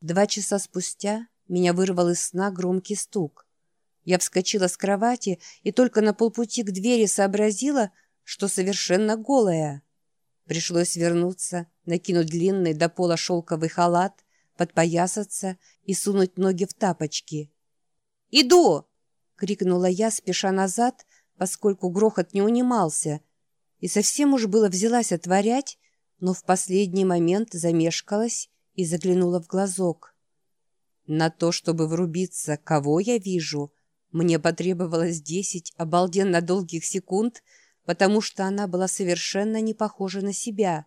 Два часа спустя меня вырвал из сна громкий стук. Я вскочила с кровати и только на полпути к двери сообразила, что совершенно голая. Пришлось вернуться, накинуть длинный до пола шелковый халат, подпоясаться и сунуть ноги в тапочки. «Иду!» — крикнула я, спеша назад, поскольку грохот не унимался, и совсем уж было взялась отворять, но в последний момент замешкалась и заглянула в глазок. На то, чтобы врубиться, кого я вижу, мне потребовалось десять обалденно долгих секунд, потому что она была совершенно не похожа на себя.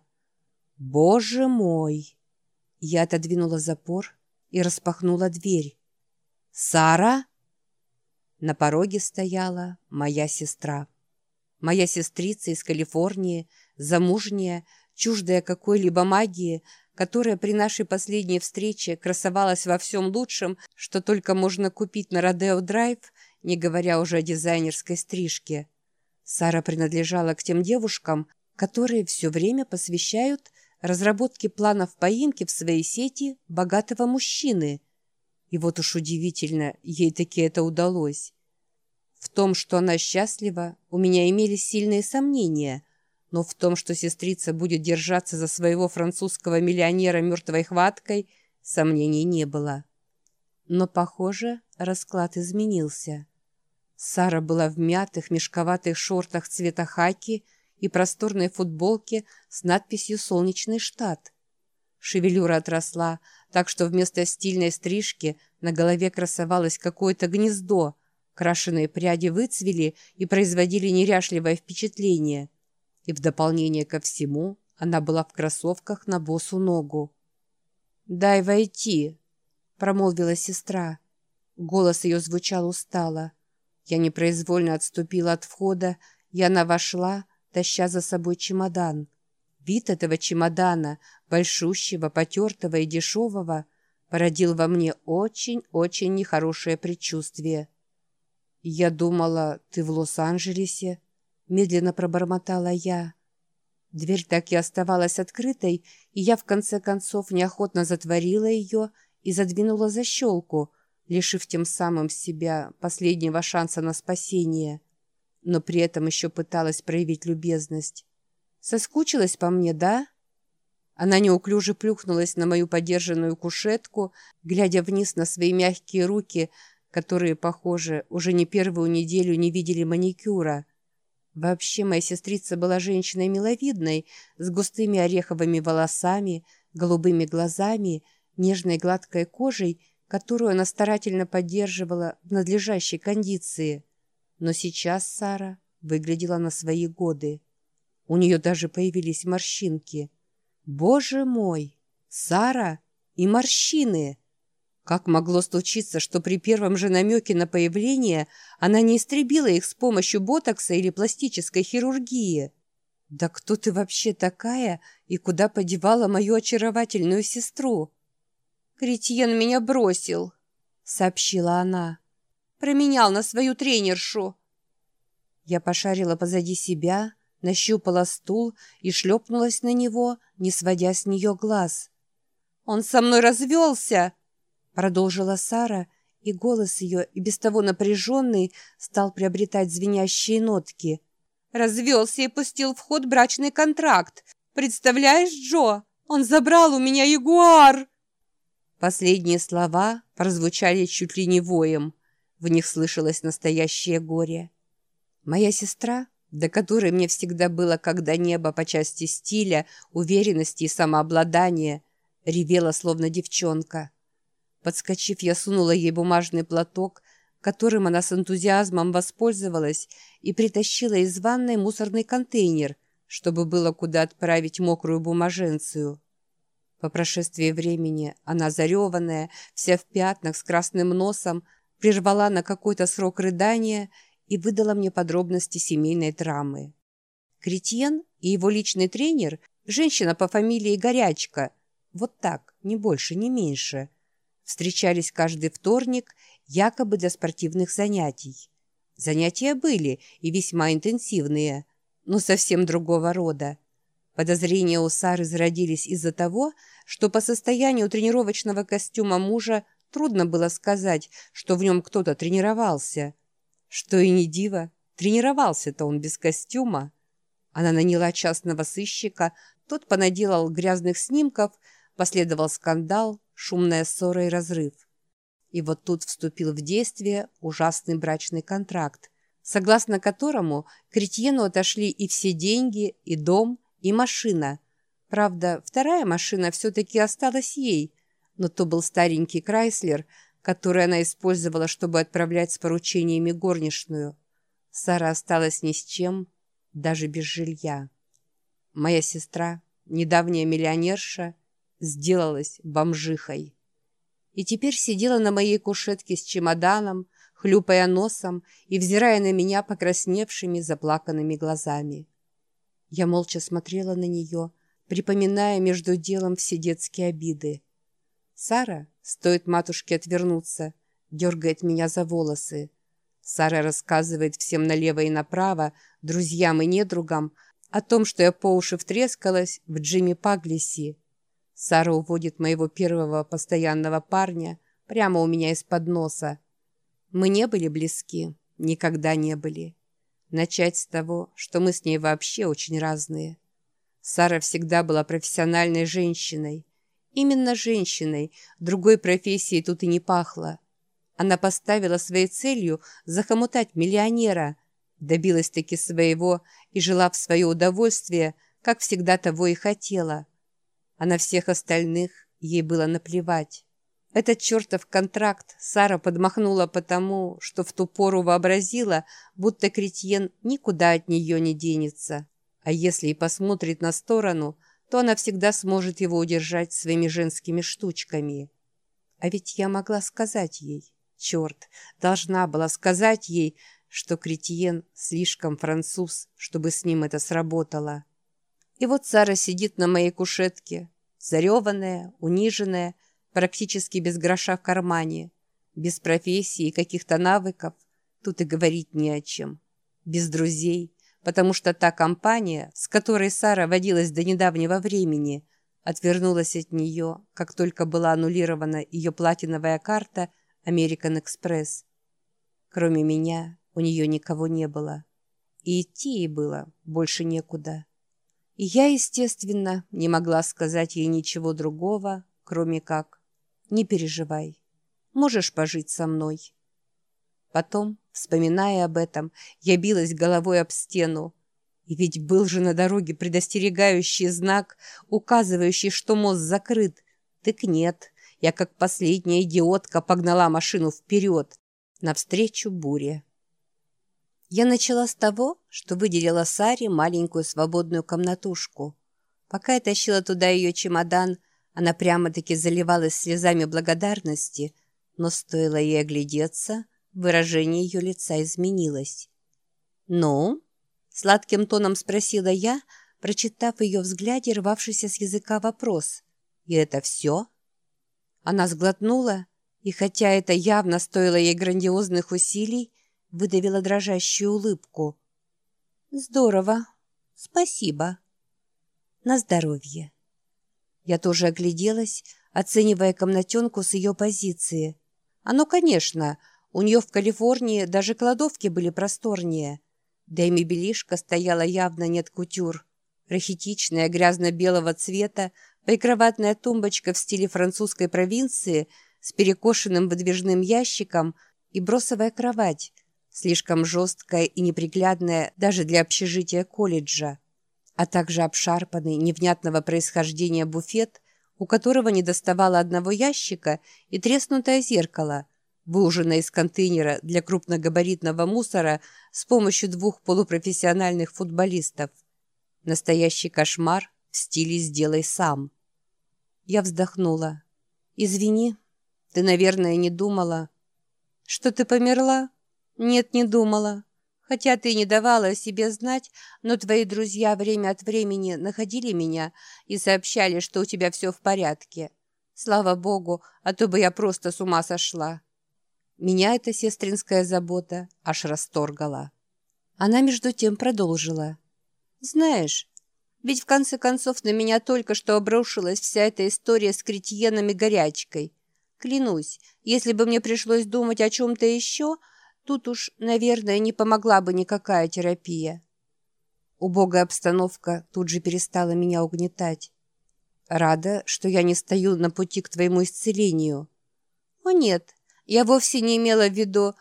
«Боже мой!» Я отодвинула запор и распахнула дверь. «Сара?» На пороге стояла моя сестра. Моя сестрица из Калифорнии, замужняя, чуждая какой-либо магии, которая при нашей последней встрече красовалась во всем лучшем, что только можно купить на Родео Драйв, не говоря уже о дизайнерской стрижке. Сара принадлежала к тем девушкам, которые все время посвящают разработке планов поимки в своей сети богатого мужчины. И вот уж удивительно, ей таки это удалось. В том, что она счастлива, у меня имелись сильные сомнения – но в том, что сестрица будет держаться за своего французского миллионера мертвой хваткой, сомнений не было. Но, похоже, расклад изменился. Сара была в мятых, мешковатых шортах цвета хаки и просторной футболке с надписью «Солнечный штат». Шевелюра отросла, так что вместо стильной стрижки на голове красовалось какое-то гнездо, крашеные пряди выцвели и производили неряшливое впечатление – и в дополнение ко всему она была в кроссовках на босу ногу. «Дай войти», — промолвила сестра. Голос ее звучал устало. Я непроизвольно отступила от входа, и она вошла, таща за собой чемодан. Вид этого чемодана, большущего, потертого и дешевого, породил во мне очень-очень нехорошее предчувствие. «Я думала, ты в Лос-Анджелесе», медленно пробормотала я. Дверь так и оставалась открытой, и я в конце концов неохотно затворила ее и задвинула защелку, лишив тем самым себя последнего шанса на спасение. Но при этом еще пыталась проявить любезность. «Соскучилась по мне, да?» Она неуклюже плюхнулась на мою подержанную кушетку, глядя вниз на свои мягкие руки, которые, похоже, уже не первую неделю не видели маникюра. Вообще моя сестрица была женщиной миловидной, с густыми ореховыми волосами, голубыми глазами, нежной гладкой кожей, которую она старательно поддерживала в надлежащей кондиции. Но сейчас Сара выглядела на свои годы. У нее даже появились морщинки. Боже мой! Сара и морщины! Как могло случиться, что при первом же намеке на появление она не истребила их с помощью ботокса или пластической хирургии? «Да кто ты вообще такая и куда подевала мою очаровательную сестру?» «Кретьен меня бросил», — сообщила она. «Променял на свою тренершу». Я пошарила позади себя, нащупала стул и шлепнулась на него, не сводя с нее глаз. «Он со мной развелся!» Продолжила Сара, и голос ее, и без того напряженный, стал приобретать звенящие нотки. «Развелся и пустил в ход брачный контракт. Представляешь, Джо, он забрал у меня ягуар!» Последние слова прозвучали чуть ли не воем. В них слышалось настоящее горе. Моя сестра, до которой мне всегда было когда небо по части стиля, уверенности и самообладания, ревела, словно девчонка. Подскочив, я сунула ей бумажный платок, которым она с энтузиазмом воспользовалась, и притащила из ванной мусорный контейнер, чтобы было куда отправить мокрую бумаженцию. По прошествии времени она, зареванная, вся в пятнах, с красным носом, прервала на какой-то срок рыдания и выдала мне подробности семейной драмы. Кретьен и его личный тренер, женщина по фамилии Горячка, вот так, ни больше, ни меньше – встречались каждый вторник якобы для спортивных занятий. Занятия были и весьма интенсивные, но совсем другого рода. Подозрения у Сары зародились из-за того, что по состоянию тренировочного костюма мужа трудно было сказать, что в нем кто-то тренировался. Что и не диво, тренировался-то он без костюма. Она наняла частного сыщика, тот понаделал грязных снимков, последовал скандал, шумная ссора и разрыв. И вот тут вступил в действие ужасный брачный контракт, согласно которому Кретьену отошли и все деньги, и дом, и машина. Правда, вторая машина все-таки осталась ей, но то был старенький Крайслер, который она использовала, чтобы отправлять с поручениями горничную. Сара осталась ни с чем, даже без жилья. Моя сестра, недавняя миллионерша, сделалась бомжихой. И теперь сидела на моей кушетке с чемоданом, хлюпая носом и взирая на меня покрасневшими, заплаканными глазами. Я молча смотрела на нее, припоминая между делом все детские обиды. Сара, стоит матушке отвернуться, дергает меня за волосы. Сара рассказывает всем налево и направо, друзьям и недругам, о том, что я по уши втрескалась в Джимми Паглиси. Сара уводит моего первого постоянного парня прямо у меня из-под носа. Мы не были близки, никогда не были. Начать с того, что мы с ней вообще очень разные. Сара всегда была профессиональной женщиной. Именно женщиной, другой профессии тут и не пахло. Она поставила своей целью захомутать миллионера, добилась таки своего и жила в свое удовольствие, как всегда того и хотела. А на всех остальных ей было наплевать. Этот чертов контракт Сара подмахнула потому, что в ту пору вообразила, будто Кретьен никуда от нее не денется. А если и посмотрит на сторону, то она всегда сможет его удержать своими женскими штучками. А ведь я могла сказать ей, черт, должна была сказать ей, что Кретьен слишком француз, чтобы с ним это сработало. И вот Сара сидит на моей кушетке, зареванная, униженная, практически без гроша в кармане, без профессии и каких-то навыков, тут и говорить не о чем, без друзей, потому что та компания, с которой Сара водилась до недавнего времени, отвернулась от нее, как только была аннулирована ее платиновая карта American Express. Кроме меня у нее никого не было. И идти ей было больше некуда. И я, естественно, не могла сказать ей ничего другого, кроме как не переживай. Можешь пожить со мной». Потом, вспоминая об этом, я билась головой об стену. И ведь был же на дороге предостерегающий знак, указывающий, что мост закрыт. Так нет, я как последняя идиотка погнала машину вперед, навстречу буре. Я начала с того, что выделила Саре маленькую свободную комнатушку. Пока я тащила туда ее чемодан, она прямо-таки заливалась слезами благодарности, но стоило ей оглядеться, выражение ее лица изменилось. «Ну?» — сладким тоном спросила я, прочитав ее взгляде рвавшийся с языка вопрос. «И это все?» Она сглотнула, и хотя это явно стоило ей грандиозных усилий, выдавила дрожащую улыбку. «Здорово. Спасибо. На здоровье». Я тоже огляделась, оценивая комнатенку с ее позиции. Оно, конечно, у нее в Калифорнии даже кладовки были просторнее. Да и мебелишка стояла явно нет кутюр. Рахитичная, грязно-белого цвета, прикроватная тумбочка в стиле французской провинции с перекошенным выдвижным ящиком и бросовая кровать, слишком жесткая и неприглядная даже для общежития колледжа а также обшарпанный, невнятного происхождения буфет, у которого не доставало одного ящика и треснутое зеркало, выуженное из контейнера для крупногабаритного мусора с помощью двух полупрофессиональных футболистов. Настоящий кошмар в стиле «сделай сам». Я вздохнула. «Извини, ты, наверное, не думала». «Что ты померла?» «Нет, не думала. Хотя ты не давала о себе знать, но твои друзья время от времени находили меня и сообщали, что у тебя все в порядке. Слава богу, а то бы я просто с ума сошла. Меня эта сестринская забота аж расторгала. Она между тем продолжила. «Знаешь, Ведь в конце концов на меня только что обрушилась вся эта история с кретьенами горячкой. Клянусь, если бы мне пришлось думать о чем-то еще, тут уж, наверное, не помогла бы никакая терапия. Убогая обстановка тут же перестала меня угнетать. Рада, что я не стою на пути к твоему исцелению. О нет, я вовсе не имела в виду...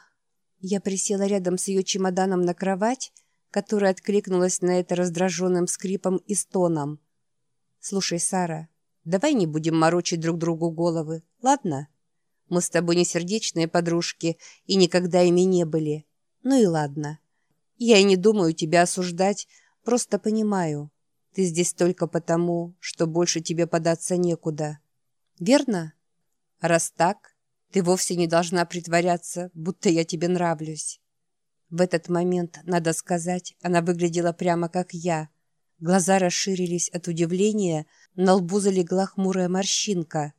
Я присела рядом с ее чемоданом на кровать, которая откликнулась на это раздраженным скрипом и стоном. «Слушай, Сара, давай не будем морочить друг другу головы, ладно? Мы с тобой не сердечные подружки и никогда ими не были. Ну и ладно. Я и не думаю тебя осуждать, просто понимаю. Ты здесь только потому, что больше тебе податься некуда. Верно? Раз так, ты вовсе не должна притворяться, будто я тебе нравлюсь. В этот момент, надо сказать, она выглядела прямо как я. Глаза расширились от удивления, на лбу залегла хмурая морщинка.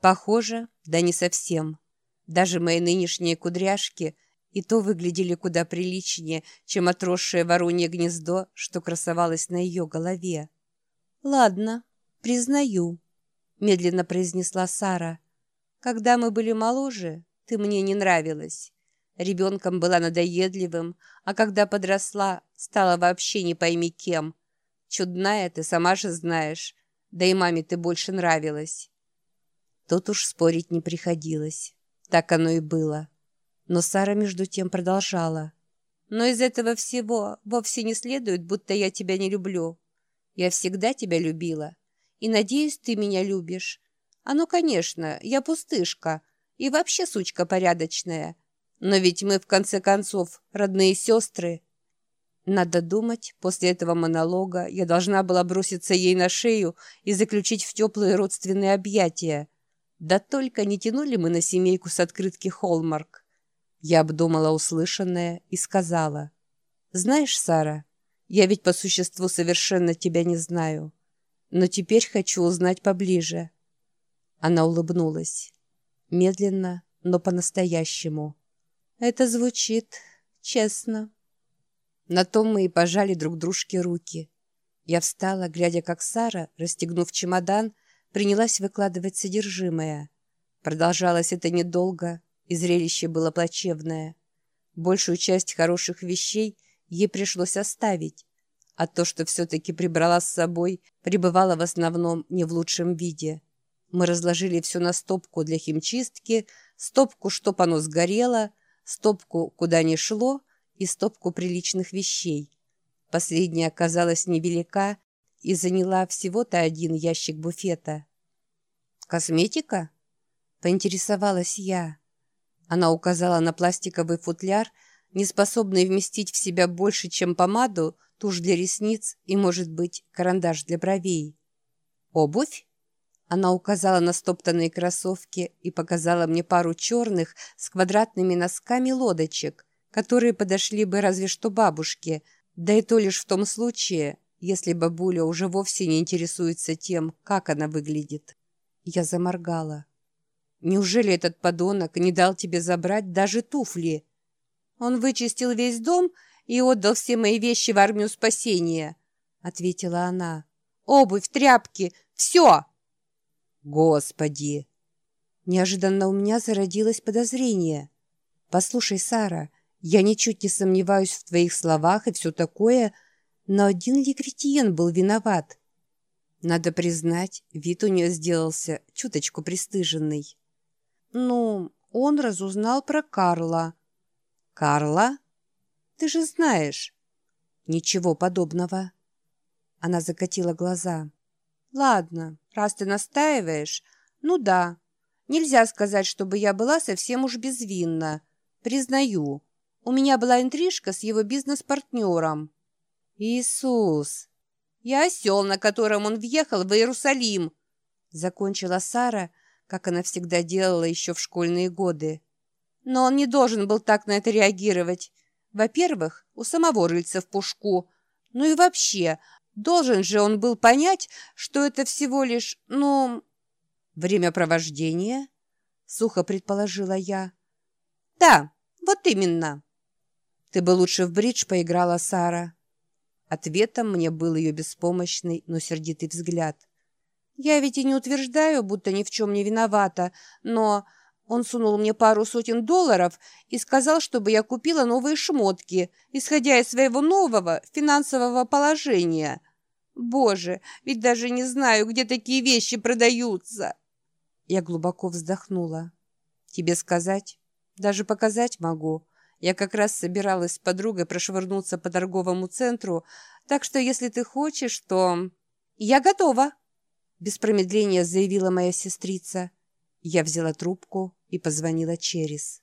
Похоже, да не совсем. Даже мои нынешние кудряшки и то выглядели куда приличнее, чем отросшее воронье гнездо, что красовалось на ее голове. «Ладно, признаю», — медленно произнесла Сара. Когда мы были моложе, ты мне не нравилась. Ребенком была надоедливым, а когда подросла, стала вообще не пойми кем. Чудная ты, сама же знаешь. Да и маме ты больше нравилась. Тут уж спорить не приходилось. Так оно и было. Но Сара между тем продолжала. Но из этого всего вовсе не следует, будто я тебя не люблю. Я всегда тебя любила. И надеюсь, ты меня любишь. А ну, конечно, я пустышка и вообще сучка порядочная. Но ведь мы, в конце концов, родные сестры. Надо думать, после этого монолога я должна была броситься ей на шею и заключить в теплые родственные объятия. Да только не тянули мы на семейку с открытки «Холмарк». Я обдумала услышанное и сказала. «Знаешь, Сара, я ведь по существу совершенно тебя не знаю, но теперь хочу узнать поближе». Она улыбнулась. Медленно, но по-настоящему. Это звучит честно. На том мы и пожали друг дружке руки. Я встала, глядя, как Сара, расстегнув чемодан, принялась выкладывать содержимое. Продолжалось это недолго, и зрелище было плачевное. Большую часть хороших вещей ей пришлось оставить, а то, что все-таки прибрала с собой, пребывало в основном не в лучшем виде. Мы разложили все на стопку для химчистки, стопку, чтоб оно сгорело, стопку, куда не шло, и стопку приличных вещей. Последняя оказалась невелика и заняла всего-то один ящик буфета. «Косметика?» — поинтересовалась я. Она указала на пластиковый футляр, не способный вместить в себя больше, чем помаду, тушь для ресниц и, может быть, карандаш для бровей. «Обувь?» Она указала на стоптанные кроссовки и показала мне пару черных с квадратными носками лодочек, которые подошли бы разве что бабушке, да и то лишь в том случае, если бабуля уже вовсе не интересуется тем, как она выглядит. Я заморгала. «Неужели этот подонок не дал тебе забрать даже туфли?» «Он вычистил весь дом и отдал все мои вещи в армию спасения», — ответила она. «Обувь, тряпки, все!» «Господи!» Неожиданно у меня зародилось подозрение. «Послушай, Сара, я ничуть не сомневаюсь в твоих словах и все такое, но один ли кретиен был виноват?» Надо признать, вид у нее сделался чуточку пристыженный. «Ну, он разузнал про Карла». «Карла? Ты же знаешь». «Ничего подобного». Она закатила глаза. «Ладно, раз ты настаиваешь, ну да. Нельзя сказать, чтобы я была совсем уж безвинна. Признаю, у меня была интрижка с его бизнес-партнером». «Иисус! Я осел, на котором он въехал в Иерусалим!» Закончила Сара, как она всегда делала еще в школьные годы. Но он не должен был так на это реагировать. Во-первых, у самого рыльца в пушку. Ну и вообще, Должен же он был понять, что это всего лишь, ну... Времяпровождение? Сухо предположила я. Да, вот именно. Ты бы лучше в бридж поиграла, Сара. Ответом мне был ее беспомощный, но сердитый взгляд. «Я ведь и не утверждаю, будто ни в чем не виновата, но...» Он сунул мне пару сотен долларов и сказал, чтобы я купила новые шмотки, исходя из своего нового финансового положения. Боже, ведь даже не знаю, где такие вещи продаются. Я глубоко вздохнула. Тебе сказать? Даже показать могу. Я как раз собиралась с подругой прошвырнуться по торговому центру, так что если ты хочешь, то... Я готова, без промедления заявила моя сестрица. Я взяла трубку и позвонила через.